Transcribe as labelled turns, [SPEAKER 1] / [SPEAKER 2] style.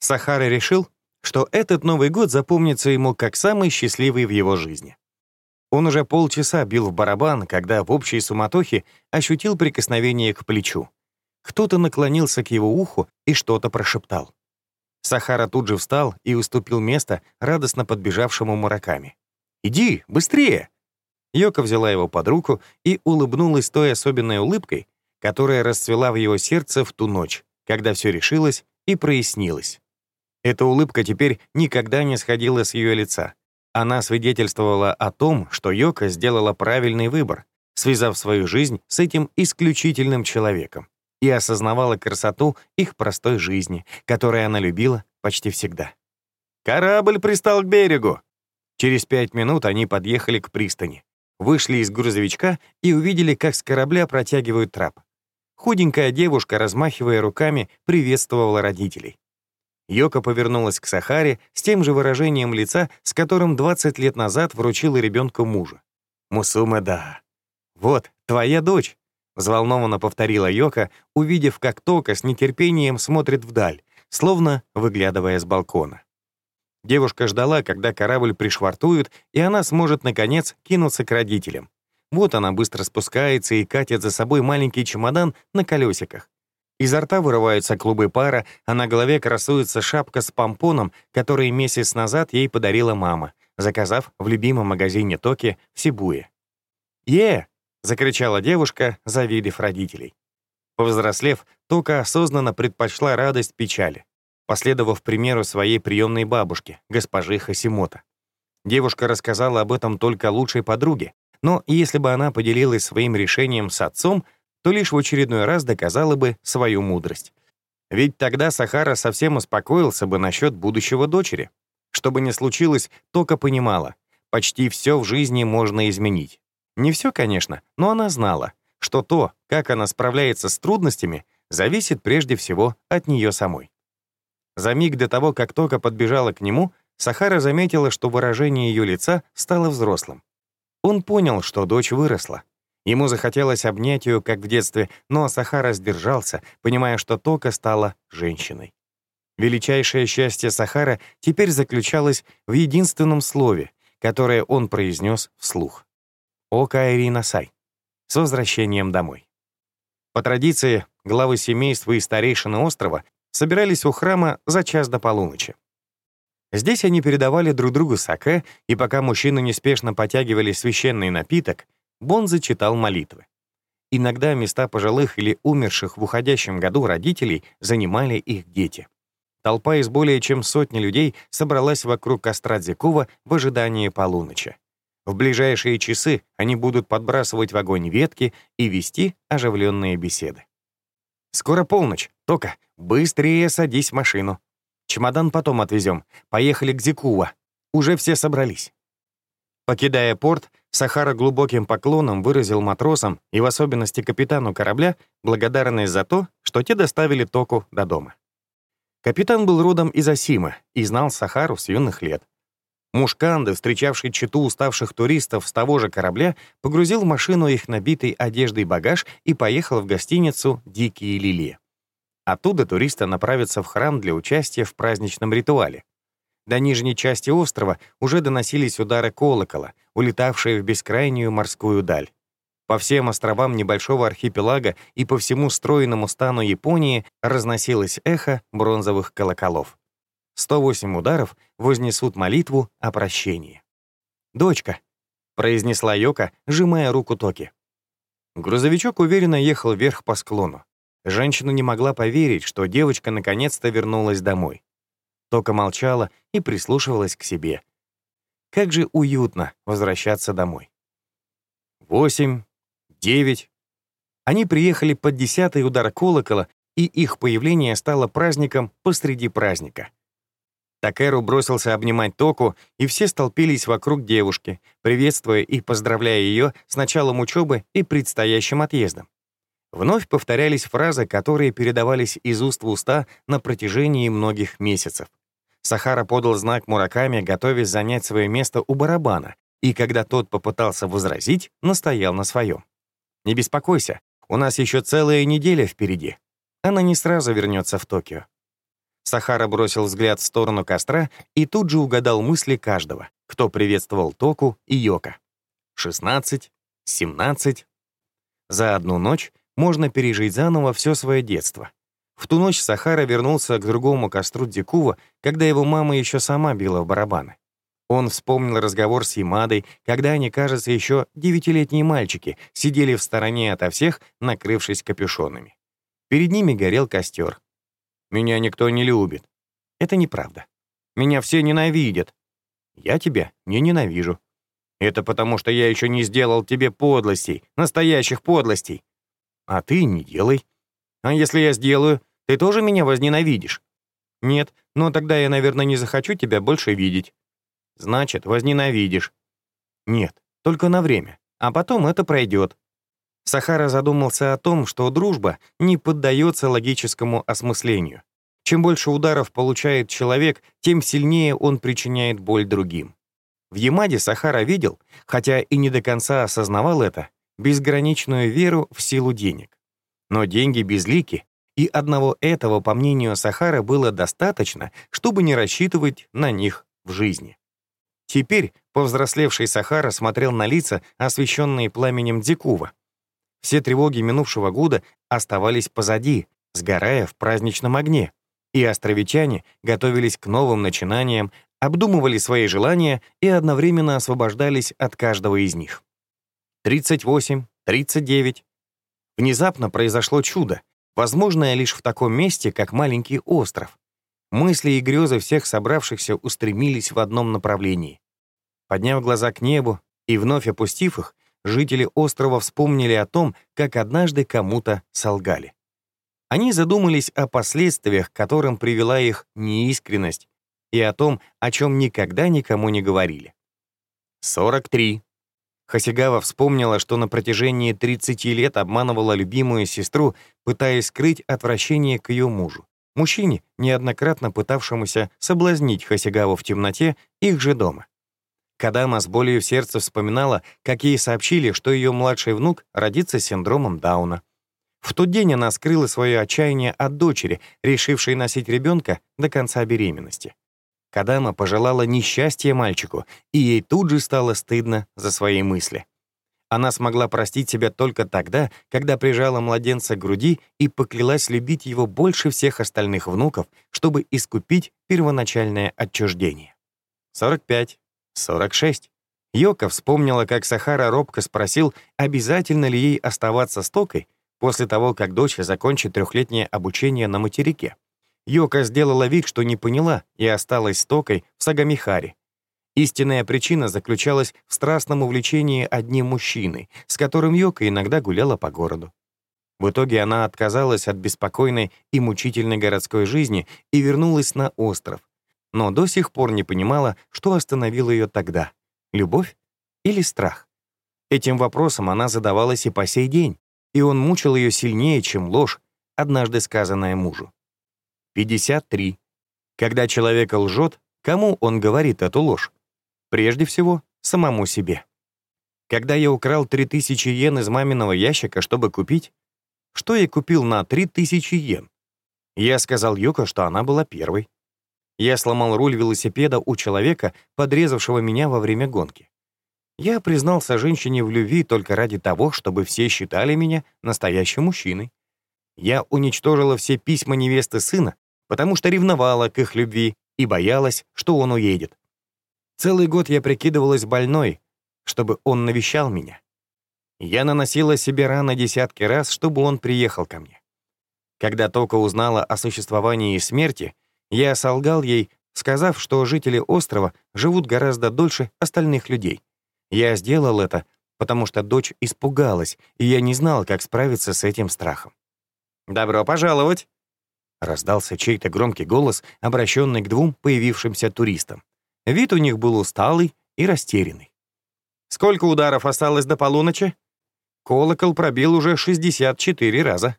[SPEAKER 1] Сахара решил, что этот Новый год запомнится ему как самый счастливый в его жизни. Он уже полчаса бил в барабан, когда в общей суматохе ощутил прикосновение к плечу. Кто-то наклонился к его уху и что-то прошептал. Сахара тут же встал и уступил место радостно подбежавшему Мураками. «Иди, быстрее!» Йока взяла его под руку и улыбнулась той особенной улыбкой, которая расцвела в его сердце в ту ночь, когда все решилось и прояснилось. Эта улыбка теперь никогда не сходила с ее лица. Она свидетельствовала о том, что Йока сделала правильный выбор, связав свою жизнь с этим исключительным человеком, и осознавала красоту их простой жизни, которую она любила почти всегда. Корабль пристал к берегу. Через пять минут они подъехали к пристани, вышли из грузовичка и увидели, как с корабля протягивают трап. Худенькая девушка, размахивая руками, приветствовала родителей. Йока повернулась к Сахаре с тем же выражением лица, с которым 20 лет назад вручила ребенку мужа. «Мусума, да. Вот, твоя дочь», — взволнованно повторила Йока, увидев, как Тока с нетерпением смотрит вдаль, словно выглядывая с балкона. Девушка ждала, когда корабль пришвартуют, и она сможет, наконец, кинуться к родителям. Вот она быстро спускается и катит за собой маленький чемодан на колесиках. Изо рта вырываются клубы пара, а на голове красуется шапка с помпоном, который месяц назад ей подарила мама, заказав в любимом магазине Токи в Сибуе. «Е!» — закричала девушка, завидев родителей. Повзрослев, Тока осознанно предпочла радость печали, последовав примеру своей приемной бабушки, госпожи Хасимота. Девушка рассказала об этом только лучшей подруге, но если бы она поделилась своим решением с отцом — то лишь в очередной раз доказала бы свою мудрость. Ведь тогда Сахара совсем успокоился бы насчет будущего дочери. Что бы ни случилось, Тока понимала, почти все в жизни можно изменить. Не все, конечно, но она знала, что то, как она справляется с трудностями, зависит прежде всего от нее самой. За миг до того, как Тока подбежала к нему, Сахара заметила, что выражение ее лица стало взрослым. Он понял, что дочь выросла, Ему захотелось обнять ее, как в детстве, но Сахара сдержался, понимая, что Тока стала женщиной. Величайшее счастье Сахара теперь заключалось в единственном слове, которое он произнес вслух. «О Кайри Сай, С возвращением домой. По традиции, главы семейства и старейшины острова собирались у храма за час до полуночи. Здесь они передавали друг другу саке, и пока мужчины неспешно потягивали священный напиток, Бонза читал молитвы. Иногда места пожилых или умерших в уходящем году родителей занимали их дети. Толпа из более чем сотни людей собралась вокруг костра Дзякова в ожидании полуночи. В ближайшие часы они будут подбрасывать в огонь ветки и вести оживленные беседы. «Скоро полночь. Тока, быстрее садись в машину. Чемодан потом отвезем. Поехали к Зикува. Уже все собрались». Покидая порт, Сахара глубоким поклоном выразил матросам и в особенности капитану корабля благодарность за то, что те доставили Току до дома. Капитан был родом из Асима и знал Сахару с юных лет. Муж Канды, встречавший читу уставших туристов с того же корабля, погрузил в машину их набитый одеждой багаж и поехал в гостиницу «Дикие лилии». Оттуда туристы направятся в храм для участия в праздничном ритуале. До нижней части острова уже доносились удары колокола, улетавшие в бескрайнюю морскую даль. По всем островам небольшого архипелага и по всему стройному стану Японии разносилось эхо бронзовых колоколов. 108 ударов вознесут молитву о прощении. «Дочка», — произнесла Йока, сжимая руку Токи. Грузовичок уверенно ехал вверх по склону. Женщина не могла поверить, что девочка наконец-то вернулась домой. Тока молчала и прислушивалась к себе. Как же уютно возвращаться домой. Восемь, девять. Они приехали под десятый удар колокола, и их появление стало праздником посреди праздника. Такеру бросился обнимать Току, и все столпились вокруг девушки, приветствуя и поздравляя ее с началом учебы и предстоящим отъездом. Вновь повторялись фразы, которые передавались из уст в уста на протяжении многих месяцев. Сахара подал знак Мураками, готовясь занять свое место у барабана, и когда тот попытался возразить, настоял на своем. «Не беспокойся, у нас еще целая неделя впереди. Она не сразу вернется в Токио». Сахара бросил взгляд в сторону костра и тут же угадал мысли каждого, кто приветствовал Току и Йока. 16, 17. За одну ночь можно пережить заново все свое детство. В ту ночь Сахара вернулся к другому костру Дикува, когда его мама еще сама била в барабаны. Он вспомнил разговор с Ямадой, когда они, кажется, еще девятилетние мальчики сидели в стороне ото всех, накрывшись капюшонами. Перед ними горел костер. «Меня никто не любит». Это неправда. «Меня все ненавидят». «Я тебя не ненавижу». «Это потому, что я еще не сделал тебе подлостей, настоящих подлостей». «А ты не делай». «А если я сделаю, ты тоже меня возненавидишь?» «Нет, но тогда я, наверное, не захочу тебя больше видеть». Значит, возненавидишь. Нет, только на время, а потом это пройдет. Сахара задумался о том, что дружба не поддается логическому осмыслению. Чем больше ударов получает человек, тем сильнее он причиняет боль другим. В Ямаде Сахара видел, хотя и не до конца осознавал это, безграничную веру в силу денег. Но деньги безлики, и одного этого, по мнению Сахара, было достаточно, чтобы не рассчитывать на них в жизни. Теперь повзрослевший Сахара смотрел на лица, освещенные пламенем Дикува. Все тревоги минувшего года оставались позади, сгорая в праздничном огне, и островитяне готовились к новым начинаниям, обдумывали свои желания и одновременно освобождались от каждого из них. 38, 39. Внезапно произошло чудо, возможное лишь в таком месте, как маленький остров. Мысли и грезы всех собравшихся устремились в одном направлении. Подняв глаза к небу и вновь опустив их, жители острова вспомнили о том, как однажды кому-то солгали. Они задумались о последствиях, которым привела их неискренность, и о том, о чем никогда никому не говорили. 43. Хасигава вспомнила, что на протяжении 30 лет обманывала любимую сестру, пытаясь скрыть отвращение к ее мужу мужчине, неоднократно пытавшемуся соблазнить Хасигаву в темноте их же дома. Кадама с болью в сердце вспоминала, как ей сообщили, что ее младший внук родится с синдромом Дауна. В тот день она скрыла свое отчаяние от дочери, решившей носить ребенка до конца беременности. Кадама пожелала несчастья мальчику, и ей тут же стало стыдно за свои мысли. Она смогла простить себя только тогда, когда прижала младенца к груди и поклялась любить его больше всех остальных внуков, чтобы искупить первоначальное отчуждение. 45, 46. Йока вспомнила, как Сахара робко спросил, обязательно ли ей оставаться с Токой после того, как дочь закончит трехлетнее обучение на материке. Йока сделала вид, что не поняла, и осталась с Токой в Сагамихаре, Истинная причина заключалась в страстном увлечении одним мужчиной, с которым Йока иногда гуляла по городу. В итоге она отказалась от беспокойной и мучительной городской жизни и вернулась на остров, но до сих пор не понимала, что остановило ее тогда — любовь или страх. Этим вопросом она задавалась и по сей день, и он мучил ее сильнее, чем ложь, однажды сказанная мужу. 53. Когда человек лжет, кому он говорит эту ложь? Прежде всего, самому себе. Когда я украл 3000 йен из маминого ящика, чтобы купить, что я купил на 3000 йен? Я сказал Юко, что она была первой. Я сломал руль велосипеда у человека, подрезавшего меня во время гонки. Я признался женщине в любви только ради того, чтобы все считали меня настоящим мужчиной. Я уничтожила все письма невесты сына, потому что ревновала к их любви и боялась, что он уедет. Целый год я прикидывалась больной, чтобы он навещал меня. Я наносила себе раны десятки раз, чтобы он приехал ко мне. Когда Тока узнала о существовании смерти, я солгал ей, сказав, что жители острова живут гораздо дольше остальных людей. Я сделал это, потому что дочь испугалась, и я не знал, как справиться с этим страхом. «Добро пожаловать!» Раздался чей-то громкий голос, обращенный к двум появившимся туристам. Вид у них был усталый и растерянный. «Сколько ударов осталось до полуночи?» Колокол пробил уже 64 раза.